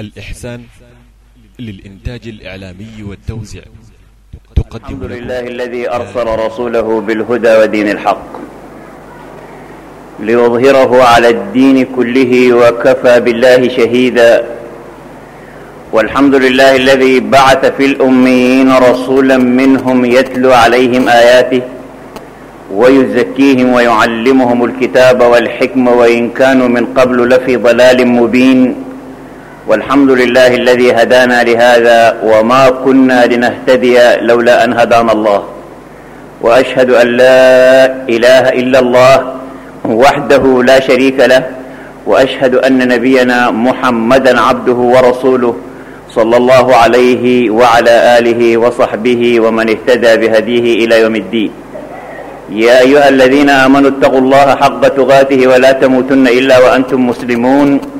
الإحسان للإنتاج الإعلامي والتوزيع. تقدم الحمد لله الذي أرسل رسوله بالهدى ودين الحق ليظهره على الدين كله وكفى بالله شهيدا. والحمد لله الذي بعث في الأميين رسولا منهم يتلو عليهم آياته ويزكيهم ويعلمهم الكتاب والحكمة وإن كانوا من قبل لفي ضلال مبين. والحمد لله الذي هدانا لهذا وما كنا لنهتدي لولا أن هدانا الله. وأشهد أن لا إله إلا الله وحده لا شريك له. وأشهد أن نبينا محمدا عبده ورسوله صلى الله عليه وعلى آله وصحبه ومن اهتدى بهديه إلى يوم الدين. يا أيها الذين آمنوا اتقوا الله حق تغاته ولا تموتن إلا وأنتم مسلمون.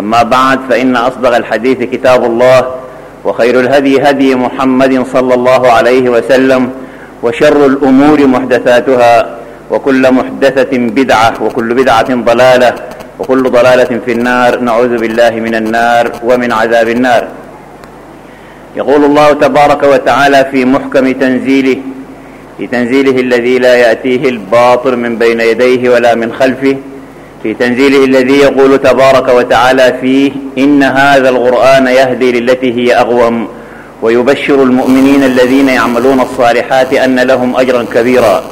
أما بعد فإن أصدق الحديث كتاب الله وخير الهدي هدي محمد صلى الله عليه وسلم وشر الأمور محدثاتها وكل محدثة بدعة وكل بدعة ضلالة وكل ضلالة في النار نعوذ بالله من النار ومن عذاب النار. يقول الله تبارك وتعالى في محكم تنزيله في تنزيله الذي لا يأتيه الباطل من بين يديه ولا من خلفه في تنزيله الذي يقول تبارك وتعالى فيه إن هذا القرآن يهدي للتي هي أغوم ويبشر المؤمنين الذين يعملون الصالحات أن لهم أجرا كبيرا.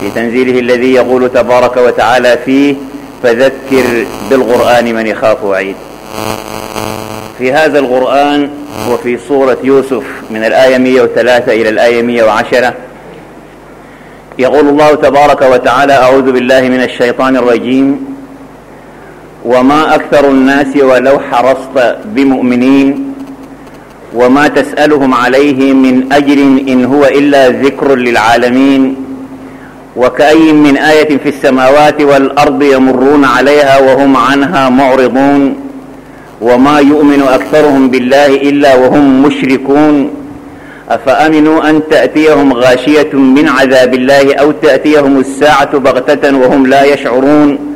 في تنزيله الذي يقول تبارك وتعالى فيه فذكر بالقرآن من يخاف وعيد. في هذا القرآن وفي سورة يوسف من الآية 103 إلى الآية 110 يقول الله تبارك وتعالى أعوذ بالله من الشيطان الرجيم. وما أكثر الناس ولو حرصت بمؤمنين وما تسألهم عليه من أجر إن هو إلا ذكر للعالمين وكأي من آية في السماوات والأرض يمرون عليها وهم عنها معرضون وما يؤمن أكثرهم بالله إلا وهم مشركون أفأمنوا أن تأتيهم غاشية من عذاب الله أو تأتيهم الساعة بغتة وهم لا يشعرون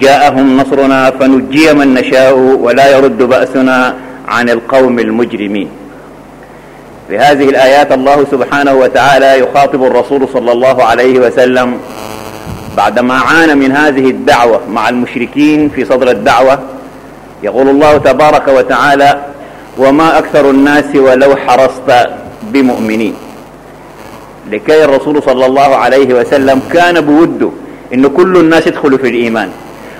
جاءهم نصرنا فنجي من نشاء ولا يرد بأسنا عن القوم المجرمين. في هذه الآيات الله سبحانه وتعالى يخاطب الرسول صلى الله عليه وسلم بعدما عانى من هذه الدعوة مع المشركين في صدر الدعوة. يقول الله تبارك وتعالى وما أكثر الناس ولو حرصت بمؤمنين. لكي الرسول صلى الله عليه وسلم كان بوده أن كل الناس يدخلوا في الإيمان.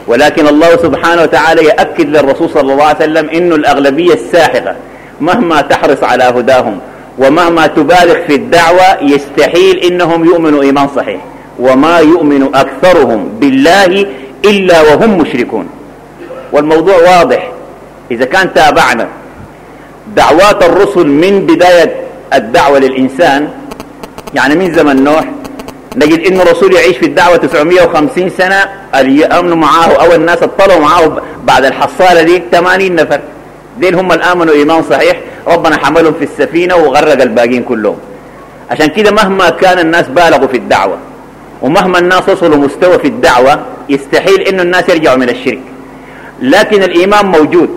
ولكن الله سبحانه وتعالى يأكد للرسول صلى الله عليه وسلم أن الأغلبية الساحقة. مهما تحرص على هداهم ومهما تبالغ في الدعوة يستحيل إنهم يؤمنوا إيمان صحيح. وما يؤمن أكثرهم بالله إلا وهم مشركون. والموضوع واضح. إذا كان تابعنا. دعوات الرسل من بداية الدعوة للإنسان يعني من زمن نوح نجد إن الرسول يعيش في الدعوة 950 سنة اللي يأمنوا معاه أو الناس اطلعوا معاه بعد الحصالة دي 80 نفر. دين هم اللي آمنوا إيمان صحيح ربنا حملهم في السفينة وغرق الباقين كلهم. عشان كده مهما كان الناس بالغوا في الدعوة ومهما الناس وصلوا مستوى في الدعوة يستحيل إنه الناس يرجعوا من الشرك. لكن الإيمان موجود.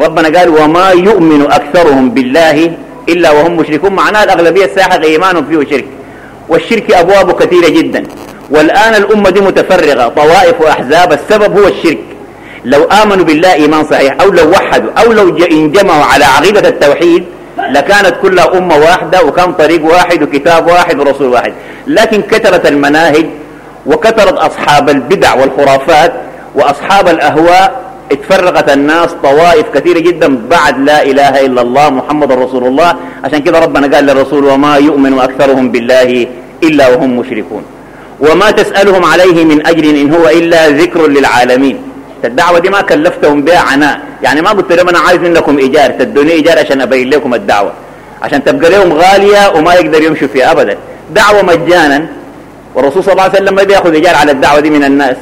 ربنا قال وما يؤمن أكثرهم بالله إلا وهم مشركون. معناه الأغلبية الساحقة إيمانهم فيه شرك والشرك أبوابه كثيرة جدا. والآن الأمة دي متفرغة. طوائف وأحزاب السبب هو الشرك. لو آمنوا بالله إيمان صحيح أو لو وحدوا أو لو انجمعوا على عقيدة التوحيد لكانت كلها أمة واحدة وكان طريق واحد وكتاب واحد ورسول واحد. لكن كثرت المناهج وكثرت أصحاب البدع والخرافات وأصحاب الأهواء اتفرقت الناس طوائف كثيرة جدا بعد لا إله إلا الله محمد رسول الله. عشان كده ربنا قال للرسول وما يؤمن أكثرهم بالله إلا وهم مشركون. وما تسألهم عليه من أجر إن هو إلا ذكر للعالمين. الدعوة دي ما كلفتهم بها عناء. يعني ما قلت لهم أنا عايز منكم إيجار. تدوني إيجار عشان أبين لكم الدعوة. عشان تبقى لهم غالية وما يقدر يمشوا فيها أبدا. دعوة مجانا. والرسول صلى الله عليه وسلم ما بيأخذ إيجار على الدعوة دي من الناس.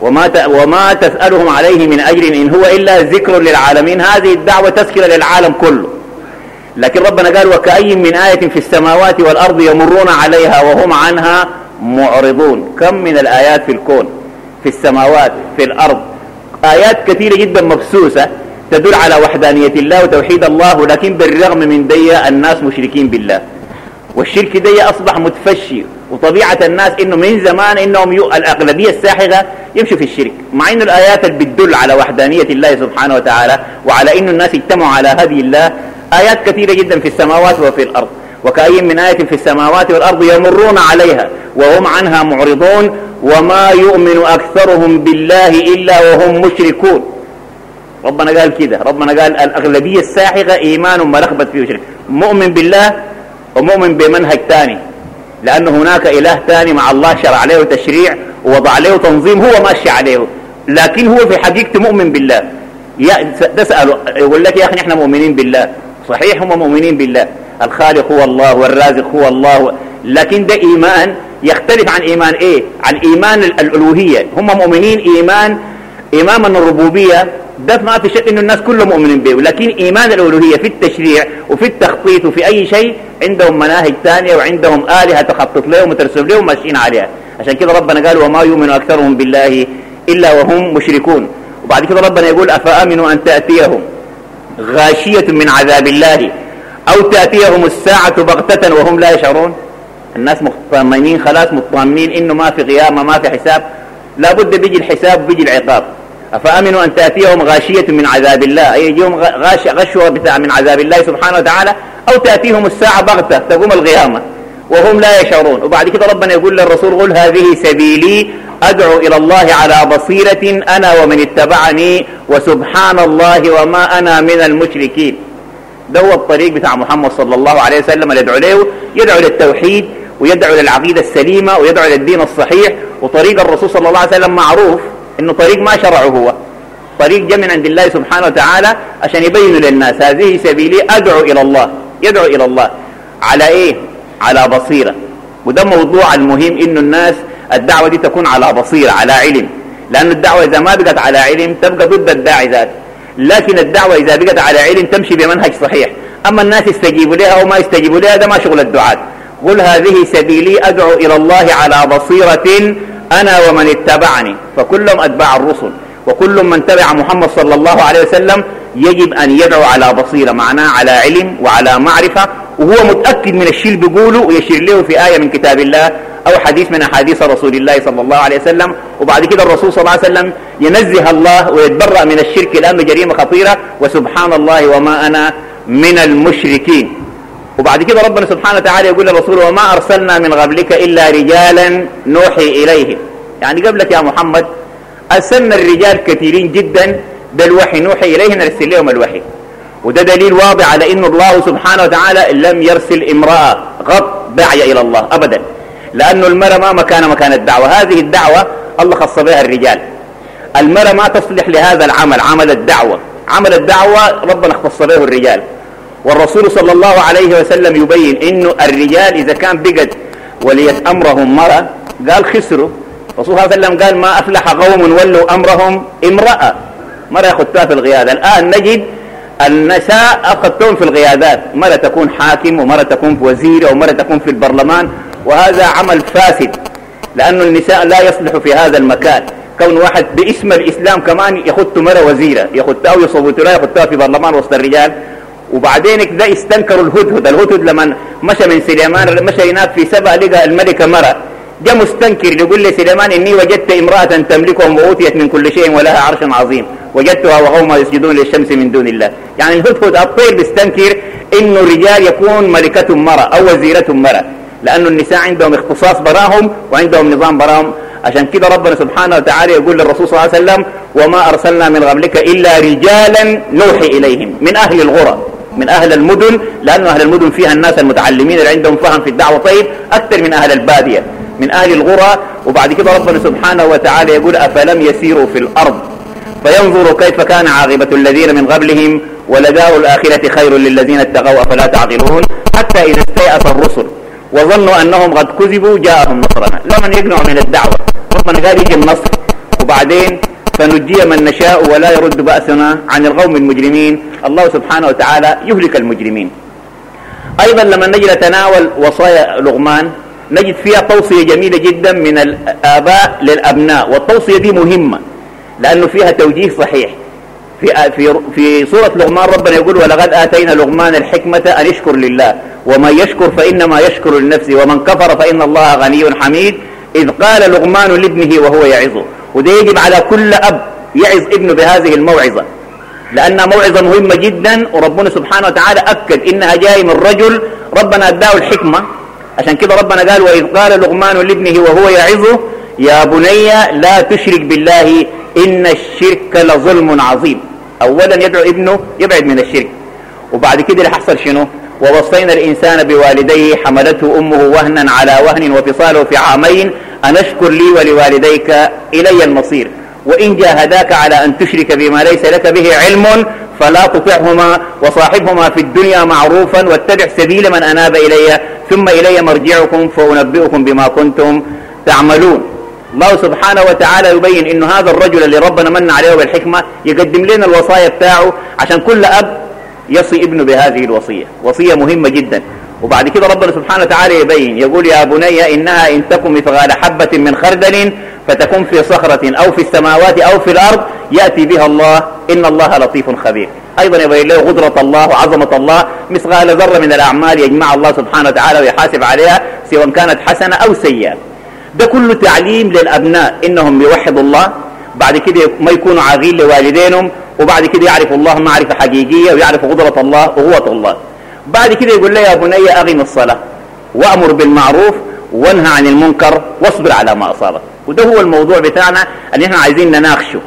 وما وما تسألهم عليه من أجر إن هو إلا ذكر للعالمين. هذه الدعوة تذكرة للعالم كله. لكن ربنا قال وكأي من آية في السماوات والأرض يمرون عليها وهم عنها معرضون. كم من الآيات في الكون في السماوات في الأرض؟ آيات كثيرة جدا مبسوسة تدل على وحدانية الله وتوحيد الله لكن بالرغم من دي الناس مشركين بالله. والشرك دي أصبح متفشي. وطبيعة الناس إنه من زمان إنهم يو... الأغلبية الساحقة يمشوا في الشرك مع إنه الآيات اللي بتدل على وحدانية الله سبحانه وتعالى وعلى إنه الناس اجتمعوا على هدي الله آيات كثيرة جدا في السماوات وفي الأرض وكأي من آية في السماوات والأرض يمرون عليها وهم عنها معرضون وما يؤمن أكثرهم بالله إلا وهم مشركون. ربنا قال كده ربنا قال الأغلبية الساحقة إيمان ملخبط فيه شرك مؤمن بالله ومؤمن بمنهج ثاني لأن هناك إله ثاني مع الله شرع له تشريع ووضع له تنظيم هو ماشي عليه. لكن هو في حقيقته مؤمن بالله. تسأله يقول لك يا أخي نحن مؤمنين بالله. صحيح هم مؤمنين بالله. الخالق هو الله والرازق هو الله. لكن ده إيمان يختلف عن إيمان إيه؟ عن إيمان الألوهية. هم مؤمنين إيمان إيمان الربوبية ده ما في شك إنه الناس كلهم مؤمنين به. لكن إيمان الألوهية في التشريع وفي التخطيط وفي أي شيء عندهم مناهج ثانية وعندهم آلهة تخطط لهم وترسم لهم ماشيين عليها. عشان كده ربنا قال وما يؤمن أكثرهم بالله إلا وهم مشركون. وبعد كده ربنا يقول أفأمنوا أن تأتيهم غاشية من عذاب الله أو تأتيهم الساعة بغتة وهم لا يشعرون. الناس مطمئنين خلاص مطمئنين إنه ما في قيامة ما في حساب. لابد بيجي الحساب بيجي العقاب. أفأمنوا أن تأتيهم غاشية من عذاب الله؟ أي يجيهم غاش غشوة من عذاب الله سبحانه وتعالى أو تأتيهم الساعة بغتة تقوم القيامة وهم لا يشعرون. وبعد كده ربنا يقول للرسول قل هذه سبيلي أدعو إلى الله على بصيرة أنا ومن اتبعني وسبحان الله وما أنا من المشركين. ده هو الطريق بتاع محمد صلى الله عليه وسلم اللي يدعو له يدعو للتوحيد ويدعو للعقيدة السليمة ويدعو للدين الصحيح. وطريق الرسول صلى الله عليه وسلم معروف. إنه طريق ما شرعه هو. طريق جاء من عند الله سبحانه وتعالى عشان يبين للناس. هذه سبيلي أدعو إلى الله. يدعو إلى الله. على إيه؟ على بصيرة. وده موضوع المهم انه الناس الدعوة دي تكون على بصيرة على علم. لأن الدعوة إذا ما بقت على علم تبقى ضد الداعي ذاته لكن الدعوة إذا بقت على علم تمشي بمنهج صحيح. أما الناس يستجيبوا لها أو ما يستجيبوا لها ده ما شغل الدعاة. قل هذه سبيلي أدعو إلى الله على بصيرة أنا ومن اتبعني فكلهم أتباع الرسل وكل من تبع محمد صلى الله عليه وسلم يجب أن يدعو على بصيرة معناه على علم وعلى معرفة وهو متأكد من الشيء اللي بيقوله ويشير له في آية من كتاب الله أو حديث من أحاديث رسول الله صلى الله عليه وسلم. وبعد كده الرسول صلى الله عليه وسلم ينزه الله ويتبرأ من الشرك لأنه جريمة خطيرة. وسبحان الله وما أنا من المشركين. وبعد كده ربنا سبحانه وتعالى يقول للرسول وما أرسلنا من قبلك إلا رجالا نوحي إليهم. يعني قبلك يا محمد أرسلنا الرجال كثيرين جدا بالوحي نوحي إليهم نرسل لهم الوحي. وده دليل واضح على أن الله سبحانه وتعالى لم يرسل امرأة غط داعية إلى الله أبدا لأن المرأة ما مكان مكان الدعوة. هذه الدعوة الله خص بها الرجال. المرأة ما تصلح لهذا العمل عمل الدعوة. عمل الدعوة ربنا اختص به الرجال. والرسول صلى الله عليه وسلم يبين إنه الرجال إذا كان بقد ولية أمرهم مرأة قال خسروا. الرسول صلى الله عليه وسلم قال ما أفلح قوم ولوا أمرهم امرأة. مرة ياخذتها في القيادة الآن نجد النساء اخذتهم في القيادات مرة تكون حاكم ومرة تكون وزير ومرة تكون في البرلمان. وهذا عمل فاسد لأن النساء لا يصلح في هذا المكان. كون واحد باسم الإسلام كمان يخط مرة وزيرة يخطها ويصوتوا لها يخطها في برلمان وسط الرجال. وبعدين ده استنكروا الهدهد الهدهد لما مشى من سليمان مشى هناك في سبأ لقى الملكة مرة. جاء مستنكر يقول لسليمان إني وجدت امرأة تملكهم وأوتيت من كل شيء ولها عرش عظيم. وجدتها وقومها يسجدون للشمس من دون الله. يعني الهدهد الطير بيستنكر إنه الرجال يكون ملكة مرة أو وزيرة مرة. لأنه النساء عندهم اختصاص براهم وعندهم نظام براهم. عشان كده ربنا سبحانه وتعالى يقول للرسول صلى الله عليه وسلم وما أرسلنا من قبلك إلا رجالا نوحي إليهم من أهل الغرى من أهل المدن لأنه أهل المدن فيها الناس المتعلمين اللي عندهم فهم في الدعوة. طيب أكثر من أهل البادية من أهل الغرى وبعد كده ربنا سبحانه وتعالى يقول أفلم يسيروا في الأرض؟ فينظروا كيف كان عاقبة الذين من قبلهم ولدار الآخرة خير للذين اتقوا أفلا تعقلون؟ حتى إذا استيأس الرسل وظنوا أنهم قد كذبوا جاءهم نصرنا. لمن يقنعوا من الدعوة؟ ربنا قال يجي النصر. وبعدين فنجي من نشاء ولا يرد بأسنا عن القوم المجرمين. الله سبحانه وتعالى يهلك المجرمين. أيضا لما نجي نتناول وصايا لغمان نجد فيها توصية جميلة جدا من الآباء للأبناء والتوصية دي مهمة لأنه فيها توجيه صحيح. في في في سورة لغمان ربنا يقول ولقد آتينا لغمان الحكمة أن يشكر لله ومن يشكر فإنما يشكر لنفسه ومن كفر فإن الله غني حميد إذ قال لغمان لابنه وهو يعظه. وده يجب على كل أب يعظ ابنه بهذه الموعظة لأنها موعظة مهمة جدا وربنا سبحانه وتعالى أكد إنها جاي من رجل ربنا أداه الحكمة. عشان كده ربنا قال وإذ قال لغمان لابنه وهو يعظه يا بني لا تشرك بالله إن الشرك لظلم عظيم. أولا يدعو ابنه يبعد من الشرك وبعد كده اللي حصل شنو؟ ووصينا الإنسان بوالديه حملته أمه وهنا على وهن وفصاله في عامين أن اشكر لي ولوالديك إلي المصير. وإن جاهداك على أن تشرك بما ليس لك به علم فلا تطعهما وصاحبهما في الدنيا معروفا واتبع سبيل من أناب إلي ثم إلي مرجعكم فأنبئكم بما كنتم تعملون. الله سبحانه وتعالى يبين انه هذا الرجل اللي ربنا من عليه بالحكمة يقدم لنا الوصايا بتاعه عشان كل أب يصي ابنه بهذه الوصية. وصية مهمة جدا. وبعد كده ربنا سبحانه وتعالى يبين يقول يا بني إنها إن تكن مثقال حبة من خردل فتكون في صخرة أو في السماوات أو في الأرض يأتي بها الله إن الله لطيف خبير. أيضا يبين له قدرة الله وعظمة الله مثقال ذرة من الأعمال يجمع الله سبحانه وتعالى ويحاسب عليها سواء كانت حسنة أو سيئة. ده كله تعليم للأبناء إنهم يوحدوا الله بعد كده ما يكونوا عاغين لوالدينهم وبعد كده يعرفوا الله معرفة حقيقية ويعرفوا قدرة الله وقوة الله. بعد كده يقول لي يا بني أغم الصلاة وأمر بالمعروف وانهى عن المنكر واصبر على ما أصابك. وده هو الموضوع بتاعنا اللي إحنا عايزين نناقشه.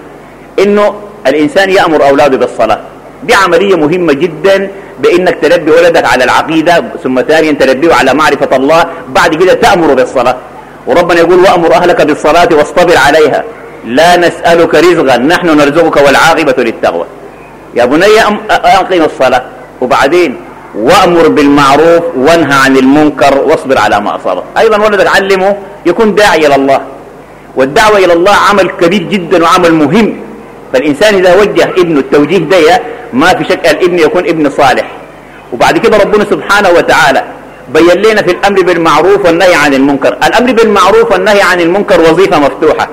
إنه الإنسان يأمر أولاده بالصلاة. دي عملية مهمة جدا بإنك تربي ولدك على العقيدة ثم ثانيا تربيه على معرفة الله بعد كده تأمر بالصلاة. وربنا يقول وأمر أهلك بالصلاة واصطبر عليها. لا نسألك رزقا نحن نرزقك والعاقبة للتقوى. يا بني أقيم الصلاة. وبعدين وأمر بالمعروف وانهى عن المنكر واصبر على ما أصابك. أيضا ولدك علمه يكون داعي إلى الله. والدعوة إلى الله عمل كبير جدا وعمل مهم. فالإنسان إذا وجه ابنه التوجيه ده ما في شك الابن يكون ابن صالح. وبعد كده ربنا سبحانه وتعالى بين لنا في الأمر بالمعروف والنهي عن المنكر. الأمر بالمعروف والنهي عن المنكر وظيفة مفتوحة.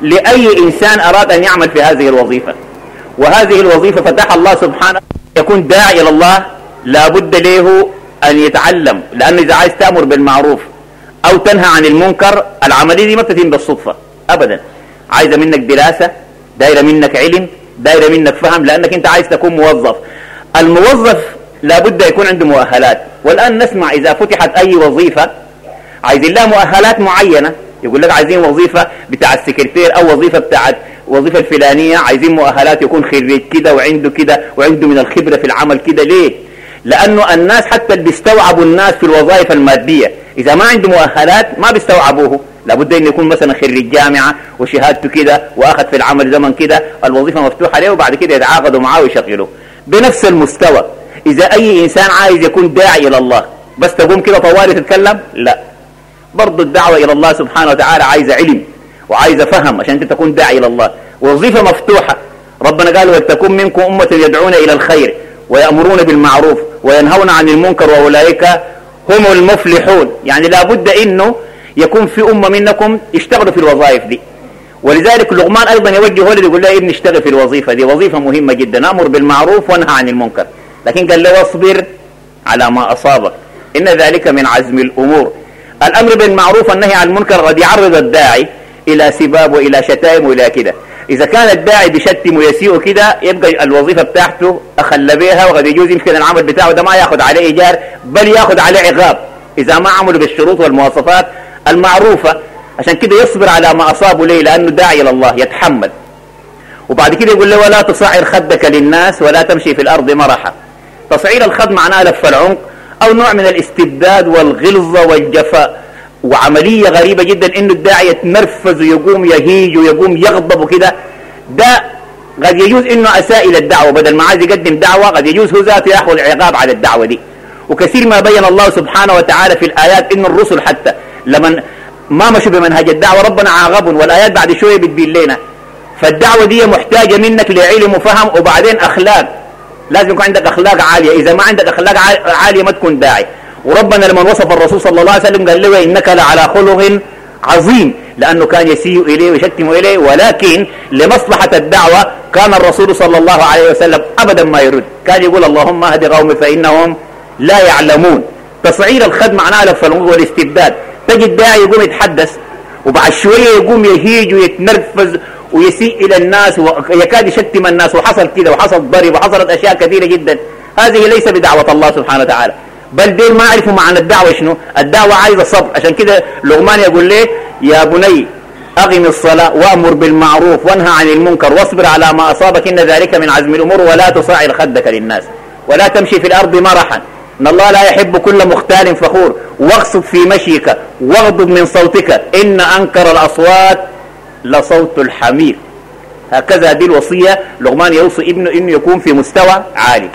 لأي إنسان أراد أن يعمل في هذه الوظيفة. وهذه الوظيفة فتح الله سبحانه يكون داعي إلى الله لابد له أن يتعلم لأنه إذا عايز تأمر بالمعروف أو تنهى عن المنكر العملية دي ما بتتم بالصدفة أبدا. عايزة منك دراسة دايرة منك علم دايرة منك فهم لأنك أنت عايز تكون موظف. الموظف لابد يكون عنده مؤهلات. والآن نسمع إذا فتحت أي وظيفة عايزين لها مؤهلات معينة يقول لك عايزين وظيفة بتاع السكرتير أو وظيفة بتاعت وظيفة الفلانية عايزين مؤهلات يكون خريج كده وعنده كده وعنده من الخبرة في العمل كده ليه؟ لأنه الناس حتى اللي بيستوعبوا الناس في الوظائف المادية إذا ما عنده مؤهلات ما بيستوعبوه. لابد أن يكون مثلا خريج جامعة وشهادته كده وأخذ في العمل زمن كده الوظيفة مفتوحة له وبعد كده يتعاقدوا معاه ويشغلوه. بنفس المستوى إذا أي إنسان عايز يكون داعي إلى الله بس تقوم كده طوالي تتكلم؟ لا. برضو الدعوة إلى الله سبحانه وتعالى عايزة علم وعايزة فهم عشان أنت تكون داعي إلى الله. وظيفة مفتوحة. ربنا قال ولتكن منكم أمة يدعون إلى الخير. ويأمرون بالمعروف وينهون عن المنكر وأولئك هم المفلحون. يعني لابد إنه يكون في أمة منكم يشتغلوا في الوظائف دي. ولذلك لغمان أيضا يوجه ولد يقول له ابني اشتغل في الوظيفة دي. وظيفة مهمة جدا. أمر بالمعروف وانهى عن المنكر. لكن قال له اصبر على ما أصابك. إن ذلك من عزم الأمور. الأمر بالمعروف والنهي عن المنكر قد يعرض الداعي إلى سباب وإلى شتائم وإلى كده. إذا كان الداعي بيشتم ويسيء كده يبقى الوظيفة بتاعته أخلى بها وقد يجوز يمكن العمل بتاعه ده ما ياخذ عليه إيجار بل ياخذ عليه عقاب. إذا ما عملوا بالشروط والمواصفات المعروفة عشان كده يصبر على ما أصابه ليه؟ لأنه داعي إلى الله يتحمل وبعد كده يقول له ولا تصعر خدك للناس ولا تمشي في الأرض مرحا. تصعير الخد معناه لف العنق أو نوع من الاستبداد والغلظة والجفاء. وعملية غريبة جدا إنه الداعي يتنرفز ويقوم يهيج ويقوم يغضب وكده. ده قد يجوز إنه أساء إلى الدعوة. بدل ما عايز يقدم دعوة قد يجوز هو ذاته يأخذ العقاب على الدعوة دي. وكثير ما بين الله سبحانه وتعالى في الآيات إن الرسل حتى لمن ما مشوا بمنهج الدعوة ربنا عاقبهم والآيات بعد شوية بتبين لنا. فالدعوة دي محتاجة منك لعلم وفهم وبعدين أخلاق. لازم يكون عندك أخلاق عالية. إذا ما عندك أخلاق عالية ما تكون داعي. وربنا لما وصف الرسول صلى الله عليه وسلم قال له إنك لعلى خلق عظيم لأنه كان يسيء إليه ويشتم إليه ولكن لمصلحة الدعوة كان الرسول صلى الله عليه وسلم أبدا ما يرد. كان يقول اللهم اهد قومي فإنهم لا يعلمون. تصعير الخد معناه لف والاستبداد. تجد داعي يقوم يتحدث وبعد شوية يقوم يهيج ويتنرفز ويسيء إلى الناس ويكاد يشتم الناس وحصل كده وحصل ضرب وحصلت أشياء كثيرة جدا. هذه ليس بدعوة الله سبحانه وتعالى. بل دين ما عرفوا معنى الدعوة شنو؟ الدعوة عايزة صبر. عشان كده لغمان يقول ليه؟ يا بني أقم الصلاة وأمر بالمعروف وانهى عن المنكر واصبر على ما أصابك إن ذلك من عزم الأمور ولا تصعر خدك للناس ولا تمشي في الأرض مرحا. إن الله لا يحب كل مختال فخور. واقصد في مشيك واغضب من صوتك. إن أنكر الأصوات لصوت الحمير. هكذا دي الوصية لغمان يوصي ابنه إنه يكون في مستوى عالي.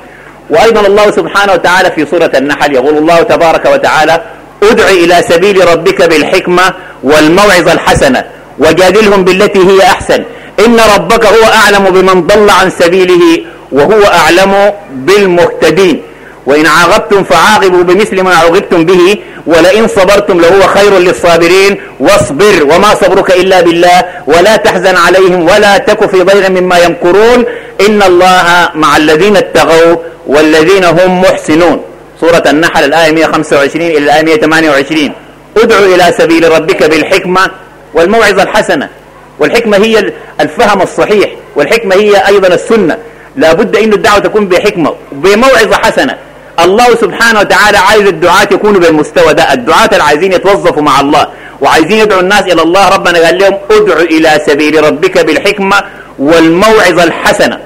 وأيضا الله سبحانه وتعالى في سورة النحل يقول الله تبارك وتعالى ادع إلى سبيل ربك بالحكمة والموعظة الحسنة وجادلهم بالتي هي أحسن إن ربك هو أعلم بمن ضل عن سبيله وهو أعلم بالمهتدين. وإن عاقبتم فعاقبوا بمثل ما عوقبتم به ولئن صبرتم لهو خير للصابرين. واصبر وما صبرك إلا بالله ولا تحزن عليهم ولا تك في ضيغ مما يمكرون. إن الله مع الذين اتقوا والذين هم محسنون. سورة النحل الآية 125 إلى الآية 128 ادعو إلى سبيل ربك بالحكمة والموعظة الحسنة. والحكمة هي الفهم الصحيح والحكمة هي أيضا السنة. لا بد أن الدعوة تكون بحكمة بموعظة حسنة. الله سبحانه وتعالى عايز الدعاة يكونوا بالمستوى ده. الدعاة اللي عايزين يتوظفوا مع الله وعايزين يدعوا الناس إلى الله ربنا قال لهم ادعوا إلى سبيل ربك بالحكمة والموعظة الحسنة.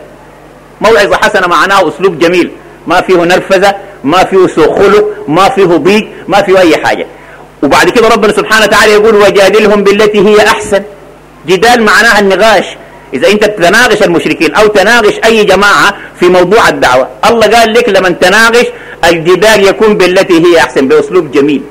موعظة حسنة معناه أسلوب جميل. ما فيه نرفزة ما فيه سوء خلق ما فيه ضيق ما فيه أي حاجة. وبعد كده ربنا سبحانه وتعالى يقول وجادلهم بالتي هي أحسن. جدال معناها النقاش. إذا أنت تناقش المشركين أو تناقش أي جماعة في موضوع الدعوة الله قال لك لما تناقش الجدال يكون بالتي هي أحسن بأسلوب جميل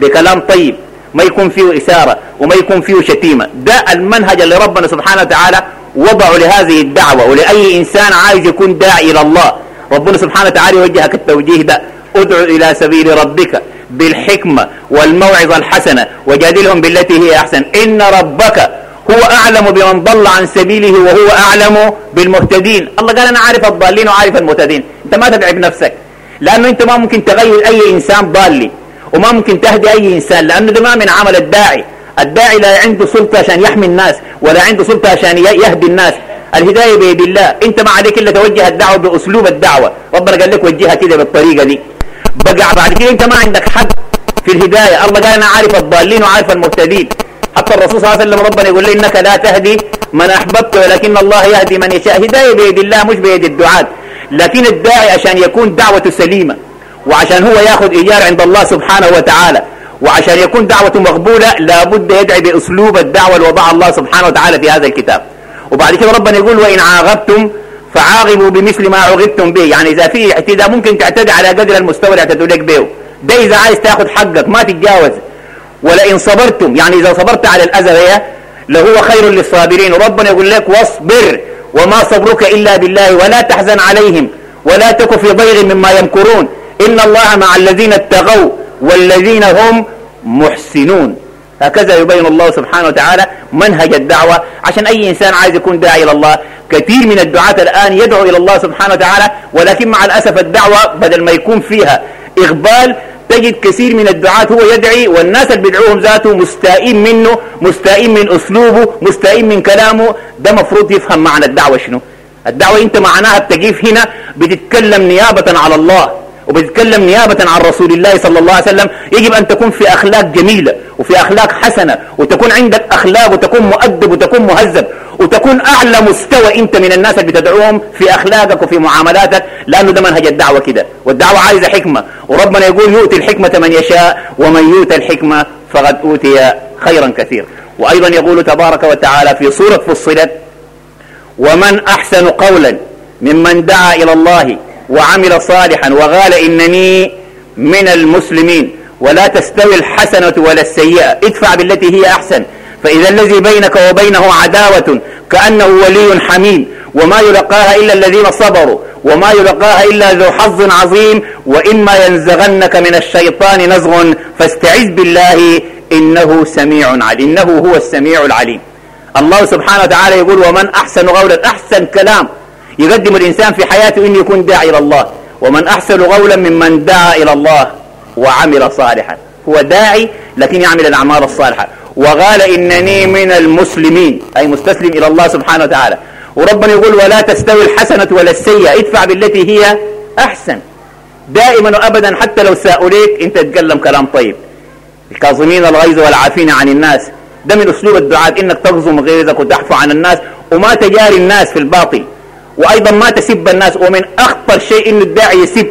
بكلام طيب ما يكون فيه إثارة وما يكون فيه شتيمة. ده المنهج اللي ربنا سبحانه وتعالى وضعه لهذه الدعوة ولأي إنسان عايز يكون داعي إلى الله. ربنا سبحانه وتعالى يوجهك التوجيه ده. ادعو إلى سبيل ربك بالحكمة والموعظة الحسنة وجادلهم بالتي هي أحسن. إن ربك هو أعلم بمن ضل عن سبيله وهو أعلم بالمهتدين. الله قال أنا عارف الضالين وعارف المهتدين. أنت ما تتعب نفسك. لأنه أنت ما ممكن تغير أي إنسان ضالي وما ممكن تهدي أي إنسان لأنه ده ما من عمل الداعي. الداعي لا عنده سلطة عشان يحمي الناس ولا عنده سلطة عشان يهدي الناس. الهداية بيد الله أنت ما عليك إلا توجه الدعوة بأسلوب الدعوة. ربنا قال لك وجهها كده بالطريقة دي. بقى بعد كده أنت ما عندك حد في الهداية. الله قال أنا عارف الضالين وعارف المهتدين. حتى الرسول صلى الله عليه وسلم ربنا يقول لي إنك لا تهدي من أحببت ولكن الله يهدي من يشاء. هداية بيد الله مش بيد الدعاة لكن الداعي عشان يكون دعوته سليمة وعشان هو ياخذ إيجار عند الله سبحانه وتعالى وعشان يكون دعوته مقبولة لابد يدعي بأسلوب الدعوة اللي وضعها الله سبحانه وتعالى في هذا الكتاب. وبعد كده ربنا يقول وإن عاقبتم فعاقبوا بمثل ما عوقبتم به. يعني إذا في اعتداء ممكن تعتدي على قدر المستوى اللي اعتدوا لك به. ده إذا عايز تاخذ حقك ما تتجاوز. ولئن صبرتم يعني إذا صبرت على الأذى لهو خير للصابرين. وربنا يقول لك واصبر وما صبرك إلا بالله ولا تحزن عليهم ولا تك في ضيغ مما يمكرون. إن الله مع الذين اتقوا والذين هم محسنون. هكذا يبين الله سبحانه وتعالى منهج الدعوة. عشان أي إنسان عايز يكون داعي إلى الله كثير من الدعاة الآن يدعو إلى الله سبحانه وتعالى ولكن مع الأسف الدعوة بدل ما يكون فيها إقبال تجد كثير من الدعاة هو يدعي والناس اللي بيدعوهم ذاته مستائين منه مستائين من أسلوبه مستائين من كلامه ده مفروض يفهم معنى الدعوة شنو؟ الدعوة انت معناها بتقيف هنا بتتكلم نيابة على الله. وبتتكلم نيابة عن رسول الله صلى الله عليه وسلم يجب أن تكون في أخلاق جميلة وفي أخلاق حسنة وتكون عندك أخلاق وتكون مؤدب وتكون مهذب وتكون أعلى مستوى أنت من الناس اللي بتدعوهم في أخلاقك وفي معاملاتك. لأنه ده منهج الدعوة كده. والدعوة عايزة حكمة. وربنا يقول يؤتي الحكمة من يشاء ومن يؤتى الحكمة فقد أوتي خيرا كثير وأيضا يقول تبارك وتعالى في سورة فصلت ومن أحسن قولا ممن دعا إلى الله وعمل صالحا وقال إنني من المسلمين ولا تستوي الحسنة ولا السيئة. ادفع بالتي هي أحسن. فإذا الذي بينك وبينه عداوة كأنه ولي حميم وما يلقاها إلا الذين صبروا وما يلقاها إلا ذو حظ عظيم وإما ينزغنك من الشيطان نزغ فاستعذ بالله إنه سميع عليم. إنه هو السميع العليم. الله سبحانه وتعالى يقول ومن أحسن قولا أحسن كلام. يقدم الإنسان في حياته أن يكون داعي إلى الله. ومن أحسن قولا ممن دعا إلى الله وعمل صالحا. هو داعي لكن يعمل الأعمال الصالحة. وقال إنني من المسلمين أي مستسلم إلى الله سبحانه وتعالى. وربنا يقول ولا تستوي الحسنة ولا السيئة ادفع بالتي هي أحسن. دائما وأبدا حتى لو سأليك أنت تتكلم كلام طيب. الكاظمين الغيظ والعافين عن الناس. ده من أسلوب الدعاء إنك تغزم غيظك وتعفو عن الناس وما تجاري الناس في الباطل. وأيضا ما تسب الناس. ومن أخطر شيء إن الداعي يسب.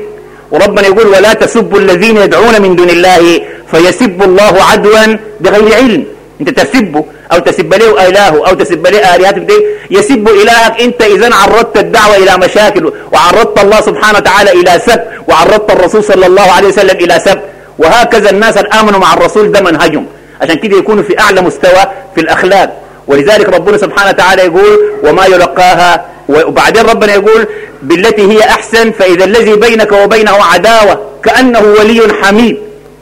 وربنا يقول ولا تسبوا الذين يدعون من دون الله فيسب الله عدوا بغير علم. أنت تسبه أو تسب له الهه أو تسب له الهته يسب إلهك. أنت اذا عرضت الدعوة إلى مشاكل. وعرضت الله سبحانه وتعالى إلى سب. وعرضت الرسول صلى الله عليه وسلم إلى سب. وهكذا الناس الآمنوا مع الرسول ده منهجهم. عشان كده يكونوا في أعلى مستوى في الأخلاق. ولذلك ربنا سبحانه وتعالى يقول وما يلقاها وبعدين ربنا يقول بالتي هي أحسن فإذا الذي بينك وبينه عداوة كأنه ولي حميد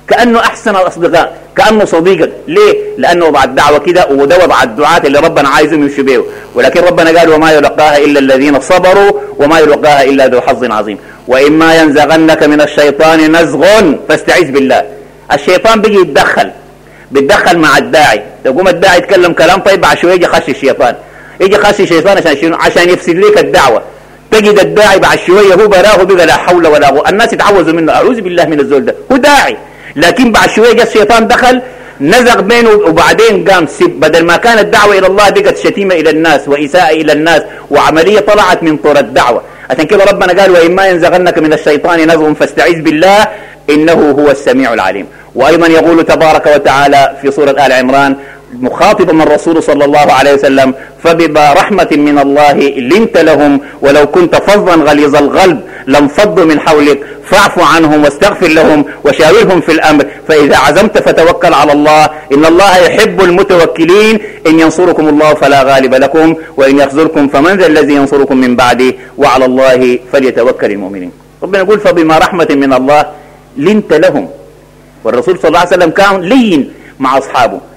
كأنه أحسن الأصدقاء كأنه صديقك ليه؟ لأنه بعد دعوة كده وده وضع الدعاة اللي ربنا عايزهم يمشوا بيه ولكن ربنا قال وما يلقاها إلا الذين صبروا وما يلقاها إلا ذو حظ عظيم. وإما ينزغنك من الشيطان نزغ فاستعذ بالله. الشيطان بيجي يتدخل بيتدخل مع الداعي. تقوم الداعي يتكلم كلام طيب بعد شوية يجي خش الشيطان. يجي خش الشيطان عشان شنو؟ عشان يفسد لك الدعوة. تجد الداعي بعد شوية هو براه بقى لا حول ولا قوة. الناس يتعوذوا منه. أعوذ بالله من الزول ده. هو داعي. لكن بعد شوية جاء الشيطان دخل نزغ بينه وبعدين قام سب. بدل ما كانت الدعوه إلى الله بقت شتيمة إلى الناس وإساءة إلى الناس وعملية طلعت من طور الدعوة. عشان كده ربنا قال وإما ينزغنك من الشيطان نزغ فاستعذ بالله إنه هو السميع العليم. وأيضا يقول تبارك وتعالى في سورة آل عمران مخاطبا الرسول صلى الله عليه وسلم فبما رحمة من الله لنت لهم ولو كنت فظا غليظ القلب لانفضوا من حولك فاعف عنهم واستغفر لهم وشاورهم في الأمر. فإذا عزمت فتوكل على الله. إن الله يحب المتوكلين. إن ينصركم الله فلا غالب لكم وإن يخذلكم فمن ذا الذي ينصركم من بعده. وعلى الله فليتوكل المؤمنين. ربنا يقول فبما رحمة من الله لنت لهم. والرسول صلى الله عليه وسلم كان لين مع أصحابه.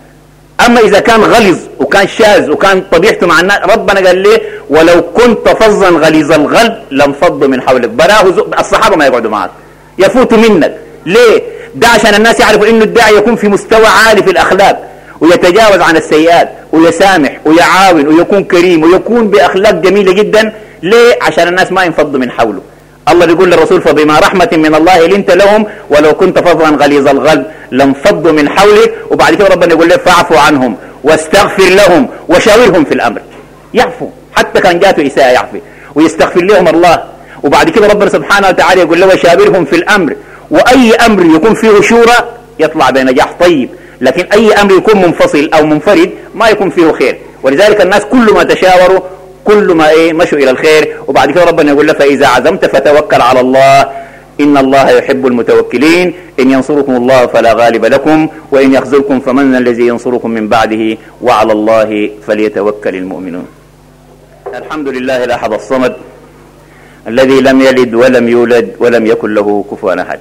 أما إذا كان غلظ وكان شاذ وكان طبيعته مع الناس ربنا قال ليه ولو كنت فظا غليظ القلب لانفضوا من حولك. براه الصحابة ما يقعدوا معك. يفوتوا منك. ليه؟ ده عشان الناس يعرفوا إنه الداعي يكون في مستوى عالي في الأخلاق ويتجاوز عن السيئات ويسامح ويعاون ويكون كريم ويكون بأخلاق جميلة جدا. ليه؟ عشان الناس ما ينفضوا من حوله. الله بيقول للرسول فبما رحمة من الله لنت لهم ولو كنت فظا غليظ القلب لانفضوا من حولك. وبعد كده ربنا يقول له فاعفوا عنهم واستغفر لهم وشاورهم في الأمر. يعفو حتى كان جاته إساءة يعفي ويستغفر لهم الله. وبعد كده ربنا سبحانه وتعالى يقول له وشاورهم في الأمر. وأي أمر يكون فيه شورى يطلع بنجاح طيب لكن أي أمر يكون منفصل أو منفرد ما يكون فيه خير. ولذلك الناس كل ما تشاوروا كل ما إيه مشوا إلى الخير. وبعد كده ربنا يقول له فإذا عزمت فتوكل على الله. إن الله يحب المتوكلين. إن ينصركم الله فلا غالب لكم. وإن يخذلكم فمن الذي ينصركم من بعده؟ وعلى الله فليتوكل المؤمنون. الحمد لله الأحد الصمد الذي لم يلد ولم يولد ولم يكن له كفوا أحد.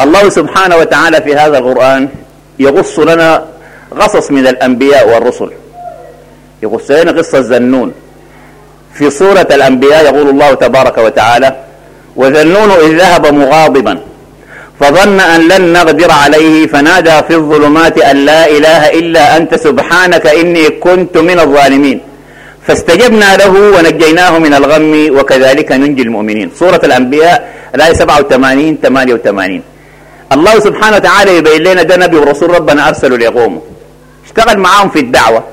الله سبحانه وتعالى في هذا القرآن يغص لنا غصص من الأنبياء والرسل. يغص لنا قصة زنون في سورة الأنبياء يقول الله تبارك وتعالى وذنون إذ ذهب مغاضبا فظن أن لن نقدر عليه فنادى في الظلمات أن لا إله إلا أنت سبحانك إني كنت من الظالمين. فاستجبنا له ونجيناه من الغم وكذلك ننجي المؤمنين. سورة الأنبياء الآية 87 88 الله سبحانه وتعالى يبين لنا ده نبي ورسول ربنا أرسله ليقوموا. اشتغل معاهم في الدعوة.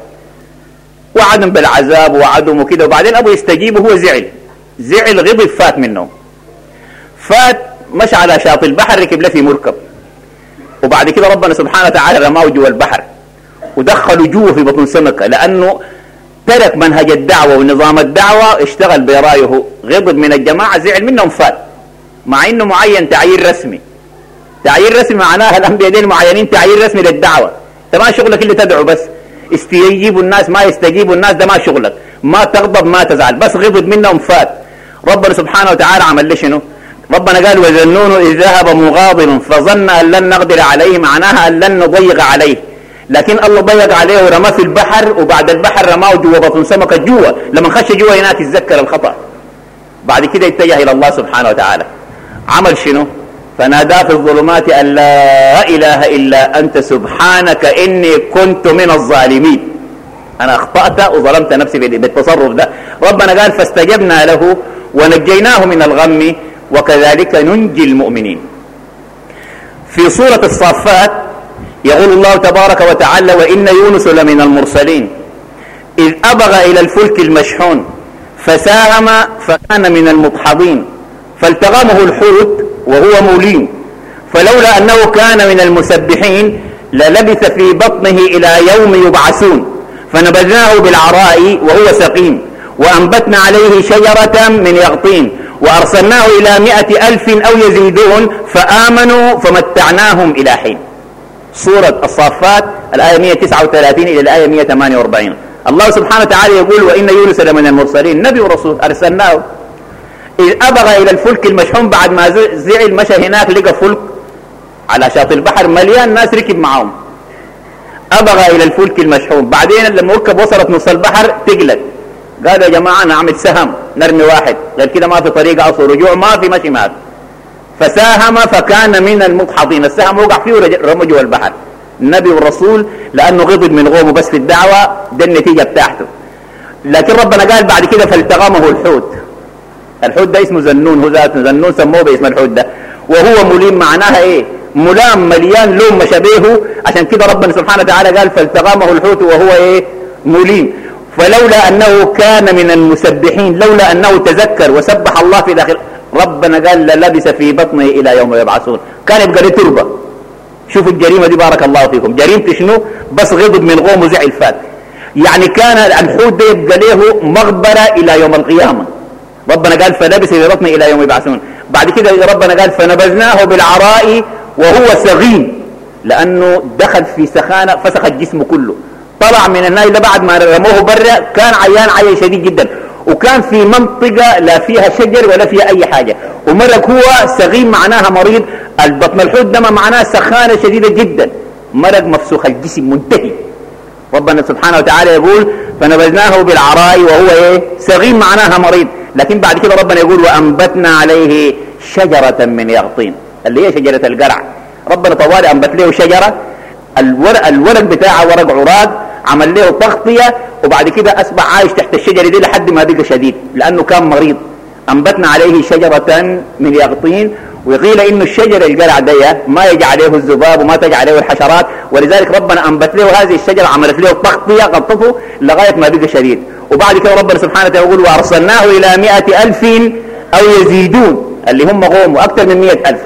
وعدهم بالعذاب وعدهم وكده. وبعدين أبو يستجيب وهو زعل. زعل غضب فات منهم فات مشى على شاطئ البحر ركب له في مركب. وبعد كده ربنا سبحانه وتعالى رماه جوا البحر. ودخلوا جوا في بطن سمكة لأنه ترك منهج الدعوة ونظام الدعوة اشتغل برأيه. غضب من الجماعة زعل منهم فات. مع إنه معين تعيين رسمي. تعيين رسمي معناها الأنبياء دين معينين تعيين رسمي للدعوة. ما شغلك اللي تدعو بس. استجيبوا الناس ما يستجيبوا الناس ده ما شغلك. ما تغضب ما تزعل. بس غضب منهم فات. ربنا سبحانه وتعالى عمل لي شنو؟ ربنا قال وذنون إذ ذهب مغاضبا فظن أن لن نقدر عليه معناها أن لن نضيق عليه. لكن الله ضيق عليه ورماه في البحر وبعد البحر رماه جوا بطن سمكة جوا. لما خش جوا هناك يتذكر الخطأ. بعد كده اتجه إلى الله سبحانه وتعالى. عمل شنو؟ فنادى في الظلمات أن لا إله إلا أنت سبحانك إني كنت من الظالمين. أنا أخطأت وظلمت نفسي بالتصرف ده. ربنا قال فاستجبنا له ونجيناه من الغم وكذلك ننجي المؤمنين. في سورة الصافات يقول الله تبارك وتعالى وإن يونس لمن المرسلين. إذ أبغى إلى الفلك المشحون فساهم فكان من المضحضين فالتغمه الحوت وهو مولين. فلولا أنه كان من المسبحين للبث في بطنه إلى يوم يبعثون. فنبذناه بالعراء وهو سقيم. وأنبتنا عليه شجرة من يغطين. وأرسلناه إلى مئة ألف أو يزيدون. فآمنوا فمتعناهم إلى حين. سورة الصافات الآية 139 إلى الآية 148 الله سبحانه وتعالى يقول وإن يونس لمن المرسلين. نبي ورسول أرسلناه. أبغى إلى الفلك المشحون بعد ما زعل مشى هناك لقى فلك على شاطئ البحر مليان ناس ركب معهم. أبغى إلى الفلك المشحون. بعدين لما ركب وصلت نص البحر تقلت قال يا جماعة نعمل سهم نرمي واحد. غير كده ما في طريقة أصل رجوع ما في مشي ما في. فساهم فكان من المدحضين السهم وقع فيه ورمى جوا البحر. النبي والرسول لأنه غضب من غومه بس في الدعوة ده النتيجة بتاعته. لكن ربنا قال بعد كده فالتغمه الحوت. الحوت ده اسمه زنون هو ذاته زنون سموه باسم الحوت ده. وهو مليم معناها إيه؟ ملام مليان لون مشابهه. عشان كده ربنا سبحانه وتعالى قال فالتغمه الحوت وهو إيه؟ مليم. فلولا أنه كان من المسبحين لولا أنه تذكر وسبح الله في داخل ربنا قال لبس في بطنه إلى يوم يبعثون. كان يبقى له تربة. شوفوا الجريمة دي بارك الله فيكم. جريمة شنو؟ بس غضب من غوم وزعل فات. يعني كان الحوت ده يبقى له مغبرة إلى يوم القيامة. ربنا قال فلبس في بطنه إلى يوم يبعثون. بعد كده ربنا قال فنبذناه بالعراء وهو سغيم لأنه دخل في سخانة فسخ الجسم كله. طلع من الناي ده بعد ما رموه برا كان عيان عيان شديد جدا. وكان في منطقة لا فيها شجر ولا فيها أي حاجة. ومرق هو سغيم معناها مريض. البطن الحوت ده معناه سخانة شديدة جدا. مرق مفسوخ الجسم منتهي. ربنا سبحانه وتعالى يقول فنبذناه بالعراء وهو إيه؟ سغيم معناها مريض. لكن بعد كده ربنا يقول وأنبتنا عليه شجرة من يغطين. اللي هي شجرة القرع. ربنا طوال أنبت له شجرة. الورق, الورق بتاعها ورق عراد عمل له تغطية وبعد كده أصبح عايش تحت الشجرة دي لحد ما بقى شديد لأنه كان مريض. أنبتنا عليه شجرة من يغطين وقيل إنه الشجر القلع دي ما يجي عليه الذباب وما تجي عليه الحشرات ولذلك ربنا أنبت له هذه الشجرة عملت له تغطية غطته لغاية ما بقى شديد. وبعد كده ربنا سبحانه وتعالى يقول وأرسلناه إلى مئة ألف أو يزيدون اللي هم قوم أكثر من مئة ألف.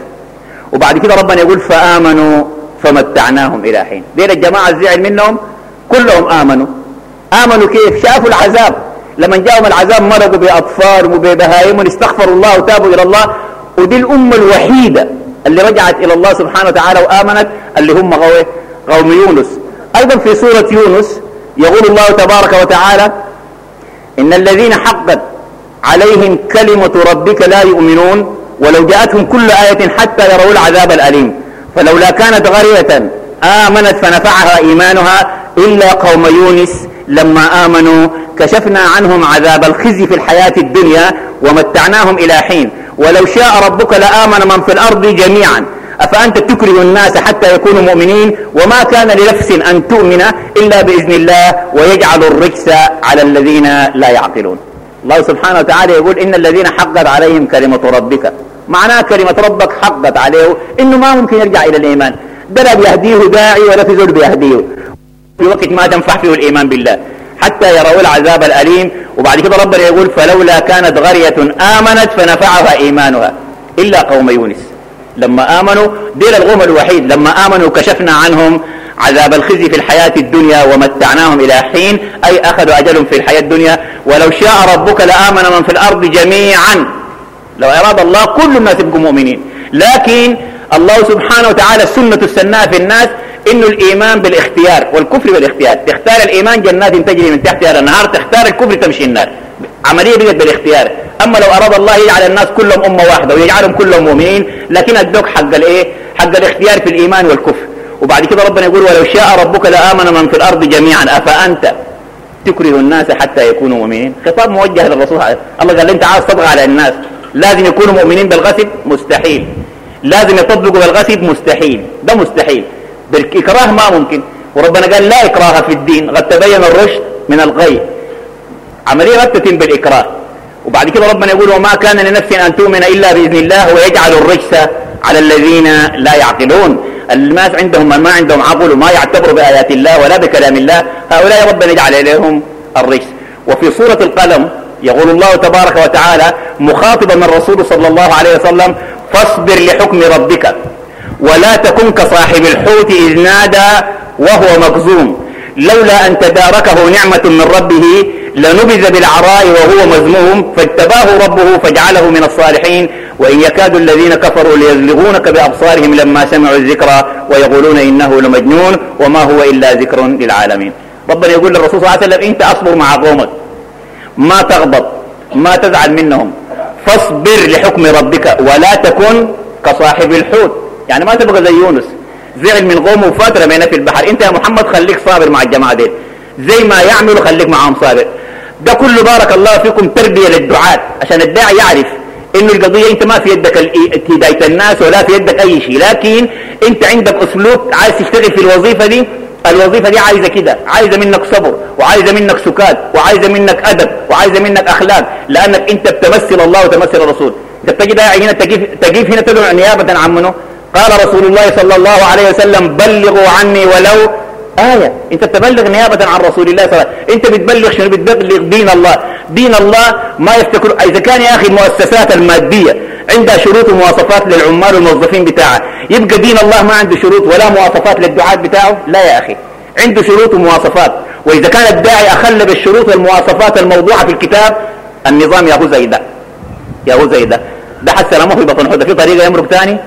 وبعد كده ربنا يقول فآمنوا فمتعناهم إلى حين. دين الجماعة الزعل منهم كلهم آمنوا. آمنوا كيف؟ شافوا العذاب. لما جاءهم العذاب مرضوا بأطفال وببهائم استغفروا الله وتابوا إلى الله. ودي الأمة الوحيدة اللي رجعت إلى الله سبحانه وتعالى وآمنت اللي هم قوم يونس. أيضا في سورة يونس يقول الله تبارك وتعالى إن الذين حقت عليهم كلمة ربك لا يؤمنون ولو جاءتهم كل آية حتى يروا العذاب الأليم. فلولا كانت غرية آمنت فنفعها إيمانها إلا قوم يونس لما آمنوا كشفنا عنهم عذاب الخزي في الحياة الدنيا ومتعناهم إلى حين. ولو شاء ربك لآمن من في الأرض جميعا. أفأنت تكره الناس حتى يكونوا مؤمنين؟ وما كان لنفس أن تؤمن إلا بإذن الله ويجعل الرجس على الذين لا يعقلون. الله سبحانه وتعالى يقول إن الذين حقت عليهم كلمة ربك. معناه كلمة ربك حقت عليه إنه ما ممكن يرجع إلى الإيمان. ده بيهديه داعي ولا في زول بيهديه. في وقت ما تنفع فيه الإيمان بالله. حتى يروا العذاب الأليم وبعد كده ربنا يقول فلولا كانت غرية آمنت فنفعها إيمانها. إلا قوم يونس. لما آمنوا دير الغم الوحيد. لما آمنوا كشفنا عنهم عذاب الخزي في الحياة الدنيا ومتعناهم إلى حين أي أخذوا أجلهم في الحياة الدنيا. ولو شاء ربك لآمن من في الأرض جميعا. لو أراد الله كل الناس يبقوا مؤمنين. لكن الله سبحانه وتعالى السنة السناء في الناس إنه الإيمان بالاختيار والكفر بالاختيار. تختار الإيمان جنات تجري من تحتها الانهار تختار الكفر تمشي النار. عملية بقت بالاختيار. أما لو أراد الله يجعل الناس كلهم أمة واحدة ويجعلهم كلهم مؤمنين لكن ادوك حق الإيه؟ حق الاختيار في الإيمان والكفر. وبعد كده ربنا يقول ولو شاء ربك لآمن من في الأرض جميعا. أفأنت تكره الناس حتى يكونوا مؤمنين؟ خطاب موجه للرسول الله قال أنت عاوز تطغى على الناس. لازم يكونوا مؤمنين بالغصب مستحيل. لازم يطبقوا بالغصب مستحيل. ده مستحيل. بالإكراه ما ممكن. وربنا قال لا إكراه في الدين. قد تبين الرشد من الغي. عملية قد تتم بالإكراه. وبعد كده ربنا يقول وما كان لنفس أن تؤمن إلا بإذن الله ويجعل الرجس على الذين لا يعقلون. الناس عندهم ما عندهم عقل وما يعتبروا بآيات الله ولا بكلام الله. هؤلاء ربنا يجعل إليهم الرجس. وفي سورة القلم يقول الله تبارك وتعالى مخاطبا الرسول صلى الله عليه وسلم فاصبر لحكم ربك. ولا تكن كصاحب الحوت إذ نادى وهو مكظوم. لولا أن تداركه نعمة من ربه لنبذ بالعراء وهو مذموم. فاجتباه ربه فجعله من الصالحين. وإن يكاد الذين كفروا ليزلغونك بأبصارهم لما سمعوا الذكرى ويقولون إنه لمجنون وما هو إلا ذكر للعالمين. ربنا يقول للرسول صلى الله عليه وسلم أنت أصبر مع قومك. ما تغضب ما تزعل منهم. فاصبر لحكم ربك ولا تكن كصاحب الحوت. يعني ما تبقى زي يونس. زعل من قومه وفات رمينا في البحر. انت يا محمد خليك صابر مع الجماعة دي زي ما يعملوا خليك معاهم صابر. ده كله بارك الله فيكم تربية للدعاة. عشان الداعي يعرف إنه القضية انت ما في يدك هدايه الناس ولا في يدك أي شيء. لكن انت عندك أسلوب عايز تشتغل في الوظيفة دي. الوظيفة دي عايزة كده. عايزة منك صبر وعايزة منك سكات وعايزة منك أدب وعايزة منك أخلاق. لأنك انت بتمثل الله وتمثل الرسول. انت بتجي داعي هنا تجيب تجيب هنا تدعو نيابة عن منه. قال رسول الله صلى الله عليه وسلم بلغوا عني ولو آية. انت بتبلغ نيابة عن رسول الله صلى الله عليه وسلم. انت بتبلغ شنو؟ بتبلغ دين الله. دين الله ما يفتكر. إذا كان يا أخي المؤسسات المادية عندها شروط ومواصفات للعمال والموظفين بتاعها يبقى دين الله ما عنده شروط ولا مواصفات للدعاة بتاعه؟ لا يا أخي. عنده شروط ومواصفات. وإذا كان الداعي أخل بالشروط والمواصفات الموضوعة في الكتاب النظام يا هو زي ده يا هو زي ده ده حتى لما في بطن حده في طريقة يمرق ثاني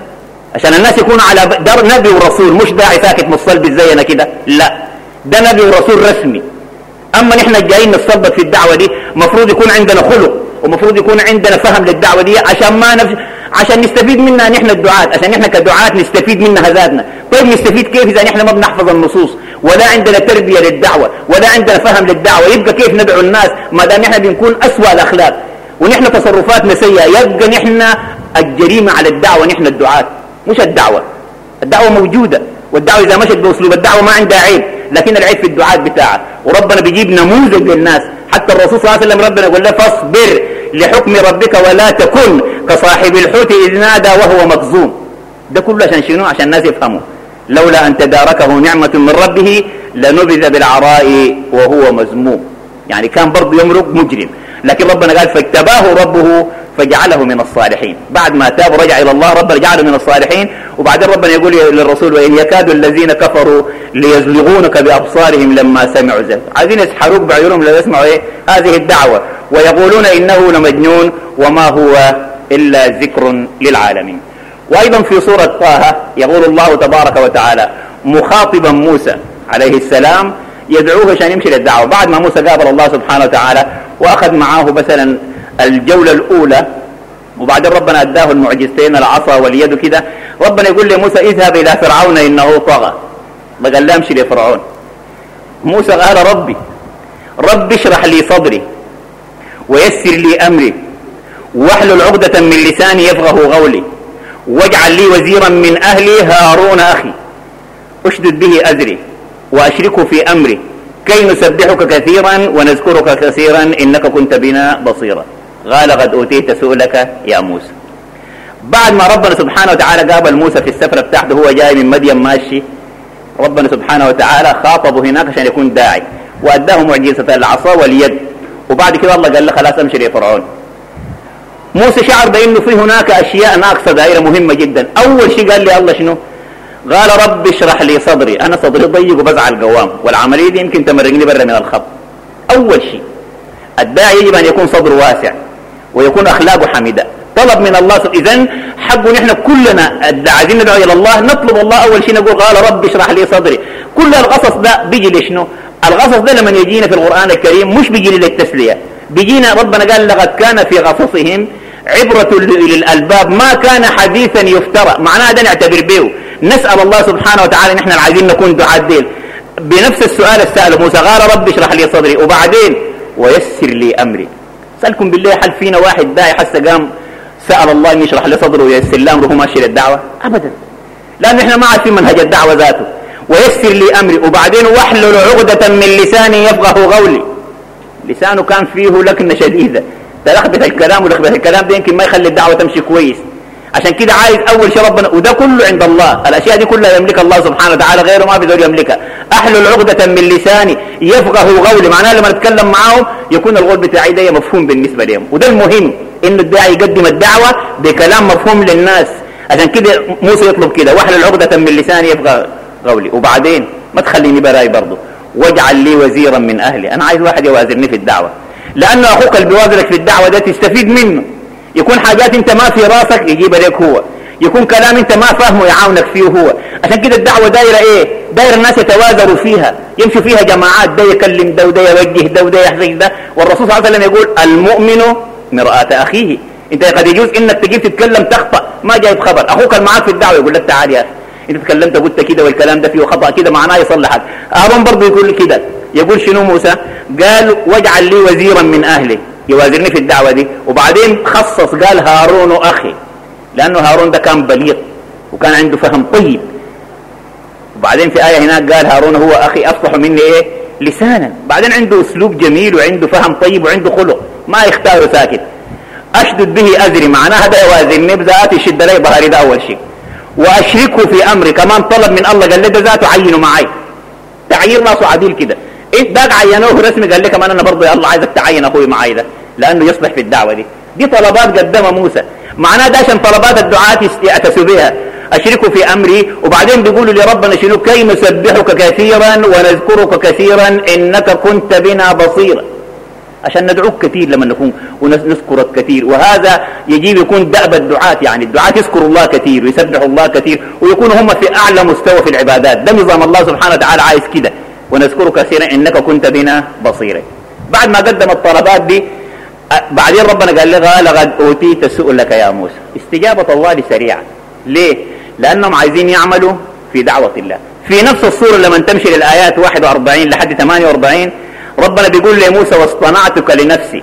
عشان الناس يكونوا على دار نبي ورسول مش داعي ساكت متصلب زينا كده لا. ده نبي ورسول رسمي. أما نحن جايين نتصبت في الدعوة دي مفروض يكون عندنا خلق ومفروض يكون عندنا فهم للدعوة دي عشان ما نفس عشان نستفيد منها نحن الدعاة عشان نحن كدعاة نستفيد منها ذاتنا طيب نستفيد كيف إذا نحن ما بنحفظ النصوص؟ ولا عندنا تربية للدعوة ولا عندنا فهم للدعوة. يبقى كيف ندعو الناس ما دام نحن بنكون اسوء الأخلاق؟ ونحن تصرفاتنا سيئة يبقى نحن الجريمة على الدعوة نحن الدعاة. مش الدعوة. الدعوة موجودة. والدعوة إذا مشت بأسلوب الدعوة ما عندها عيب. لكن العيب في الدعاء بتاعها. وربنا بيجيب نموذج للناس. حتى الرسول صلى الله عليه وسلم ربنا يقول له فاصبر لحكم ربك ولا تكن كصاحب الحوت إذ نادى وهو مكظوم. ده كله عشان شنو؟ عشان الناس يفهموا. لولا أن تداركه نعمة من ربه لنبذ بالعراء وهو مذموم. يعني كان برضه يمرق مجرم. لكن ربنا قال فاجتباه ربه فجعله من الصالحين. بعد ما تاب ورجع إلى الله ربنا جعله من الصالحين. وبعدين ربنا يقول للرسول وإن يكاد الذين كفروا ليزلغونك بأبصارهم لما سمعوا ذلك عايزين يسحروك بعيونهم لو يسمعوا إيه؟ هذه الدعوة. ويقولون إنه لمجنون وما هو إلا ذكر للعالمين. وأيضا في سورة طه يقول الله تبارك وتعالى مخاطبا موسى عليه السلام يدعوه عشان يمشي للدعوة. بعد ما موسى قابل الله سبحانه وتعالى وأخذ معاه مثلا الجولة الأولى وبعدين ربنا أداه المعجزتين العصا واليد كده. ربنا يقول لموسى اذهب إلى فرعون إنه طغى. ما قال لا امشي لفرعون موسى قال ربي ربي اشرح لي صدري ويسر لي أمري واحلل عقدة من لساني يفقه قولي واجعل لي وزيرا من أهلي هارون أخي. أشدد به أزري وأشركه في أمري كي نسبحك كثيرا ونذكرك كثيرا إنك كنت بنا بصيرا. قال قد أوتيت سؤلك يا موسى. بعد ما ربنا سبحانه وتعالى قابل موسى في السفرة بتاعته هو جاي من مدين ماشي. ربنا سبحانه وتعالى خاطبه هناك عشان يكون داعي وأداه معجزة العصا واليد. وبعد كده الله قال له خلاص أمشي يا فرعون موسى شعر بأنه في هناك أشياء ناقصه دائره مهمة جدا. أول شيء قال لي الله شنو؟ قال رب اشرح لي صدري أنا صدري ضيق وبزعل قوام والعملية دي يمكن تمرقني برا من الخط. أول شيء. الداعي يجب أن يكون صدره واسع. ويكون أخلاقه حميده طلب من الله اذا حقه نحن كلنا عايزين ندعو إلى الله نطلب الله أول شيء نقول قال رب اشرح لي صدري. كل القصص ده بيجي لشنو القصص ده لما يجينا في القرآن الكريم مش بيجي للتسلية. بيجينا ربنا قال لقد كان في قصصهم عبرة للألباب ما كان حديثا يفترى. معناه ده نعتبر به نسأل الله سبحانه وتعالى نحن عايزين نكون دعاء. دين بنفس السؤال السأل موسى قال رب اشرح لي صدري. وبعدين ويسر لي أمري. سألكم بالله هل فينا واحد داعي حس قام سأل الله أن يشرح لي صدره ويسر لي أمره ماشي للدعوة أبدا. لأن إحنا ما عارفين منهج الدعوة ذاته. ويسر لي أمري. وبعدين وأحلل عقدة من لساني يفقه قولي. لسانه كان فيه لكنة شديدة. تلخبط الكلام ولخبط الكلام ده يمكن ما يخلي الدعوة تمشي كويس. عشان كده عايز أول شيء ربنا وده كله عند الله. الأشياء دي كلها يملكها الله سبحانه وتعالى غيره ما في يملكها. احلل عقدة من لساني يفقه قولي معناه لما نتكلم معاهم يكون القول بتاعي ده مفهوم بالنسبة لهم. وده المهم إنه الداعي يقدم الدعوة بكلام مفهوم للناس. عشان كده موسى يطلب كده واحلل عقدة من لساني يفقه قولي. وبعدين ما تخليني براي برضه. واجعل لي وزيرا من أهلي. أنا عايز واحد يوازرني في الدعوة. لأنه أخوك اللي بيوازرك في الدعوة ده تستفيد منه. يكون حاجات انت ما في راسك يجيبها لك هو. يكون كلام انت ما فاهمه يعاونك فيه هو. عشان كده الدعوة دايرة إيه؟ دايرة الناس يتوازروا فيها. يمشوا فيها جماعات ده يكلم ده وده يوجه ده وده يحزن ده. والرسول صلى الله عليه وسلم يقول المؤمن مرآة أخيه. انت قد يجوز انك تجيب تتكلم تخطأ. ما جايب خبر. أخوك المعاك في الدعوة يقول لك تعال يا أخي. انت تكلمت قلت كده والكلام ده فيه خطأ كده معناه يصلحك. هارون برضه يقول كده. يقول شنو موسى؟ قال واجعل لي وزيرا من أهلي. يوازرني في الدعوة دي. وبعدين خصص قال هارون أخي لأنه هارون ده كان بليغ وكان عنده فهم طيب. وبعدين في آية هناك قال هارون هو أخي أصلح مني إيه؟ لسانا. بعدين عنده أسلوب جميل وعنده فهم طيب وعنده خلق ما يختاره ساكت. أشدد به أزري معناها هذا يوازني بذات يشد لي ظهري ده أول شيء. وأشركه في أمري كمان طلب من الله قال لي ده ذاته عينه معي. تعيين راسه عديل كده. انت داك عينوه رسمي قال لي كمان أنا برضه الله عايزك تعين أخوي معي ده لأنه يصلح في الدعوة دي. دي طلبات قدمها موسى. معناه ده عشان طلبات الدعاة يأتسوا بها. أشركوا في أمري وبعدين بيقولوا لربنا شنو كي نسبحك كثيرا ونذكرك كثيرا إنك كنت بنا بصيرا. عشان ندعوك كثير لما نكون ونذكرك كثير. وهذا يجيب يكون دأب الدعاة يعني. الدعاة يذكروا الله كثير ويسبحوا الله كثير ويكونوا هم في أعلى مستوى في العبادات. ده نظام الله سبحانه وتعالى عايز كده. ونذكرك كثيرا إنك كنت بنا بصيرا. بعد ما قدم الطلبات دي بعدين ربنا قال لها لقد أوتيت سؤلك يا موسى. استجابة الله سريعة. ليه؟ لأنهم عايزين يعملوا في دعوة الله. في نفس الصورة لما تمشي للآيات 41 لحد 48 ربنا بيقول لموسى واصطنعتك لنفسي.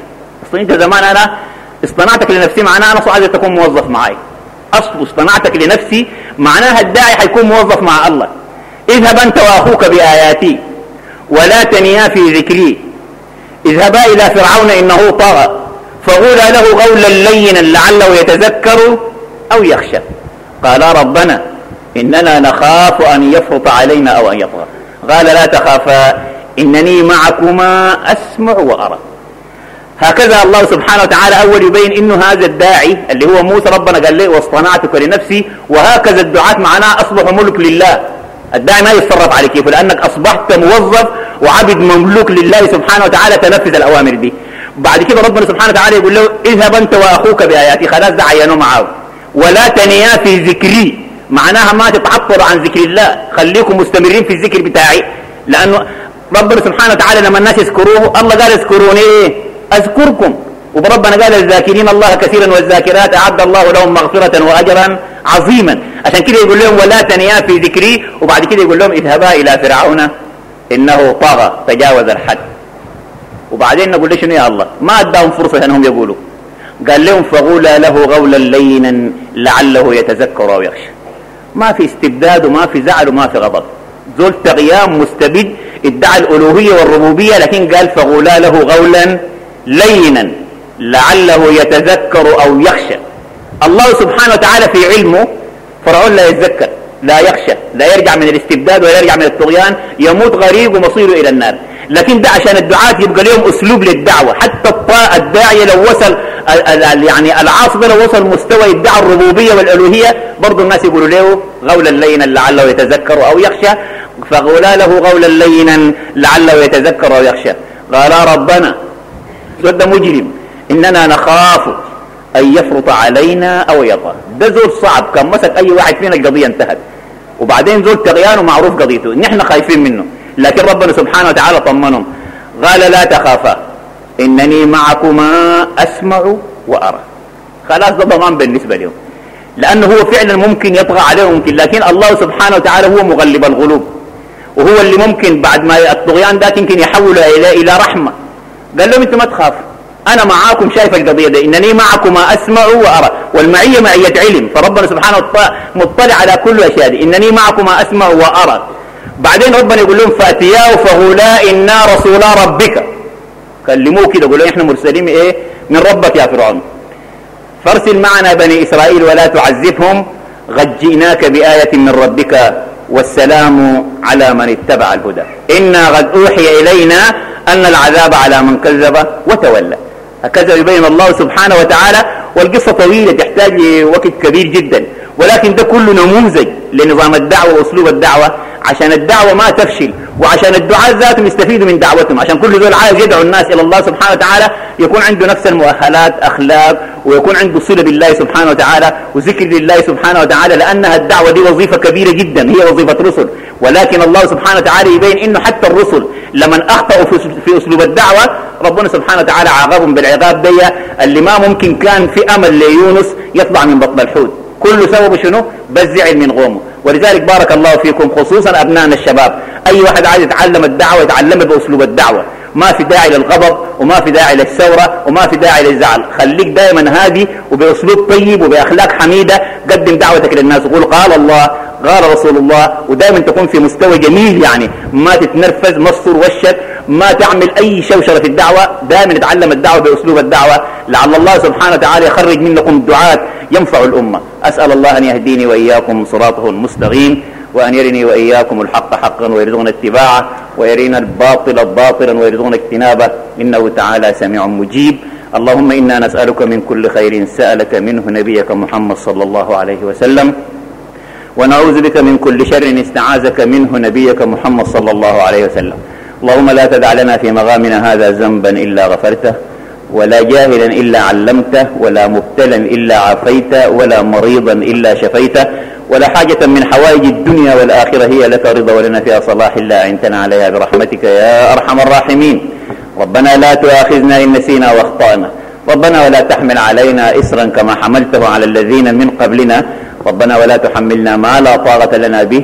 أصلا أنت زمان أنا اصطنعتك لنفسي معناها أنا عايز تكون موظف معي أصل اصطنعتك لنفسي معناها الداعي حيكون موظف مع الله. اذهب أنت وأخوك بآياتي. ولا تنيا في ذكري. اذهبا إلى فرعون إنه طغى فقولا له قولا لينا لعله يتذكر أو يخشى. قال ربنا إننا نخاف أن يفرط علينا أو أن يطغى. قال لا تخافا إنني معكما أسمع وأرى. هكذا الله سبحانه وتعالى أول يبين إنه هذا الداعي اللي هو موسى ربنا قال له واصطنعتك لنفسي وهكذا الدعاة معناه أصبح ملك لله. الداعي ما يتصرف على كيفه لأنك أصبحت موظف وعبد مملوك لله سبحانه وتعالى تنفذ الأوامر دي. بعد كده ربنا سبحانه وتعالى يقول له اذهب أنت وأخوك بآياتي. خلاص ده عينوا معاه ولا تنيا في ذكري. معناها ما تتعطلوا عن ذكر الله. خليكم مستمرين في الذكر بتاعي. لأنه ربنا سبحانه وتعالى لما الناس يذكروه الله قال اذكروني إيه؟ أذكركم. وربنا قال الذاكرين الله كثيرا والذاكرات أعد الله لهم مغفرة وأجرا عظيما. عشان كده يقول لهم ولا تنيا في ذكري وبعد كده يقول لهم اذهبا إلى فرعون إنه طغى تجاوز الحد. وبعدين نقول له شنو يا الله؟ ما أداهم فرصة إنهم يقولوا. قال لهم فغولا له غولا لينا لعله يتذكر أو يخشى. ما في استبداد وما في زعل وما في غضب. زول تغيام مستبد ادعى الألوهية والربوبية لكن قال فغولا له غولا لينا لعله يتذكر أو يخشى. الله سبحانه وتعالى في علمه فرعون لا يتذكر لا يخشى لا يرجع من الاستبداد ولا يرجع من الطغيان يموت غريب ومصيره إلى النار. لكن ده عشان الدعاة يبقى لهم أسلوب للدعوة. حتى الداعية لو وصل يعني العاصي لو وصل مستوى يدعى الربوبية والألوهية برضه الناس يقولوا له غولا لينا لعله يتذكر أو يخشى. فغولا له غولا لينا لعله يتذكر أو يخشى. قال ربنا ده مجرم. إننا نخاف. أن يفرط علينا أو يطغى ده زول صعب. كان مسك أي واحد فينا القضية انتهت. وبعدين زول تغيان ومعروف قضيته. نحن خايفين منه. لكن ربنا سبحانه وتعالى طمنهم. قال لا تخافا. إنني معكما أسمع وأرى. خلاص ده ضمان بالنسبة لهم. لأنه هو فعلا ممكن يطغى عليهم ممكن. لكن الله سبحانه وتعالى هو مغلب الغلوب وهو اللي ممكن بعد ما الطغيان ده يمكن يحوله إلى إلى رحمة. قال لهم أنتم ما تخافوا. أنا معاكم شايف القضية دي إنني معكما أسمع وأرى والمعية معية علم فربنا سبحانه مطلع على كل أشياء دي إنني معكما أسمع وأرى. بعدين ربنا يقول لهم فاتياه فغولا إنا رسولا ربك. كلموه كده يقولوا إحنا مرسلين إيه؟ من ربك يا فرعون. فارسل معنا بني إسرائيل ولا تعذبهم قد جئناك بآية من ربك والسلام على من اتبع الهدى. إنا قد أوحي إلينا أن العذاب على من كذب وتولى. هكذا يبين الله سبحانه وتعالى والقصة طويلة تحتاج وقت كبير جدا. ولكن ده كله نموذج لنظام الدعوة وأسلوب الدعوة. عشان الدعوة ما تفشل وعشان الدعاء ذاتهم يستفيدوا من دعوتهم عشان كل ذول عايز يدعو الناس إلى الله سبحانه وتعالى يكون عنده نفس المؤهلات أخلاق ويكون عنده صلة بالله سبحانه وتعالى وذكر لله سبحانه وتعالى لأنها الدعوة دي وظيفة كبيرة جدا هي وظيفة رسل. ولكن الله سبحانه وتعالى يبين إنه حتى الرسل لمن أخطأوا في أسلوب الدعوة ربنا سبحانه وتعالى عاقبهم بالعقاب دي اللي ما ممكن كان في أمل ليونس يطلع من بطن الحوت. كل سبب شنو؟ بس من غومه. ولذلك بارك الله فيكم خصوصا أبنائنا الشباب. أي واحد عايز يتعلم الدعوة يتعلمها بأسلوب الدعوة. ما في داعي للغضب وما في داعي للثورة وما في داعي للزعل. خليك دائما هادي وبأسلوب طيب وبأخلاق حميدة. قدم دعوتك للناس. وقول قال الله قال رسول الله. ودائما تكون في مستوى جميل يعني. ما تتنرفز مصر وشك. ما تعمل أي شوشرة في الدعوة دائما نتعلم الدعوة بأسلوب الدعوة. لعل الله سبحانه وتعالى يخرج منكم دعاة ينفع الأمة. أسأل الله أن يهديني وإياكم صراطه المستقيم وأن يرني وإياكم الحق حقا ويرزقنا اتباعه ويرينا الباطل باطلا ويرزقنا اجتنابه. إنه تعالى سميع مجيب. اللهم إنا نسألك من كل خير سألك منه نبيك محمد صلى الله عليه وسلم. ونعوذ بك من كل شر استعاذك منه نبيك محمد صلى الله عليه وسلم. اللهم لا تدع لنا في مغامنا هذا ذنبا إلا غفرته ولا جاهلا إلا علمته ولا مبتلا إلا عافيت ولا مريضا إلا شفيته ولا حاجة من حوائج الدنيا والآخرة هي لك رضا ولنا فيها صلاح إلا أعنتنا عليها برحمتك يا أرحم الراحمين. ربنا لا تؤاخذنا إن نسينا وأخطأنا. ربنا ولا تحمل علينا إسرا كما حملته على الذين من قبلنا. ربنا ولا تحملنا ما لا طاقة لنا به.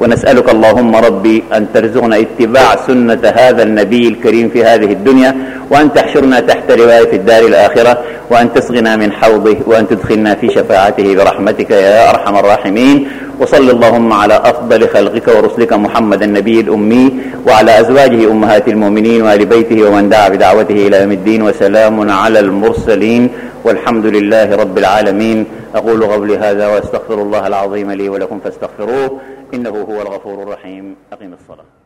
ونسألك اللهم ربي أن ترزقنا اتباع سنة هذا النبي الكريم في هذه الدنيا وأن تحشرنا تحت رواية الدار الآخرة وأن تسغنا من حوضه وأن تدخلنا في شفاعته برحمتك يا أرحم الراحمين. وصل اللهم على أفضل خلقك ورسلك محمد النبي الأمي وعلى أزواجه أمهات المؤمنين وآل بيته ومن دعا بدعوته إلى يوم الدين وسلام على المرسلين. والحمد لله رب العالمين. أقول قولي هذا وأستغفر الله العظيم لي ولكم فاستغفروه. إنه هو الغفور الرحيم. أقم الصلاة.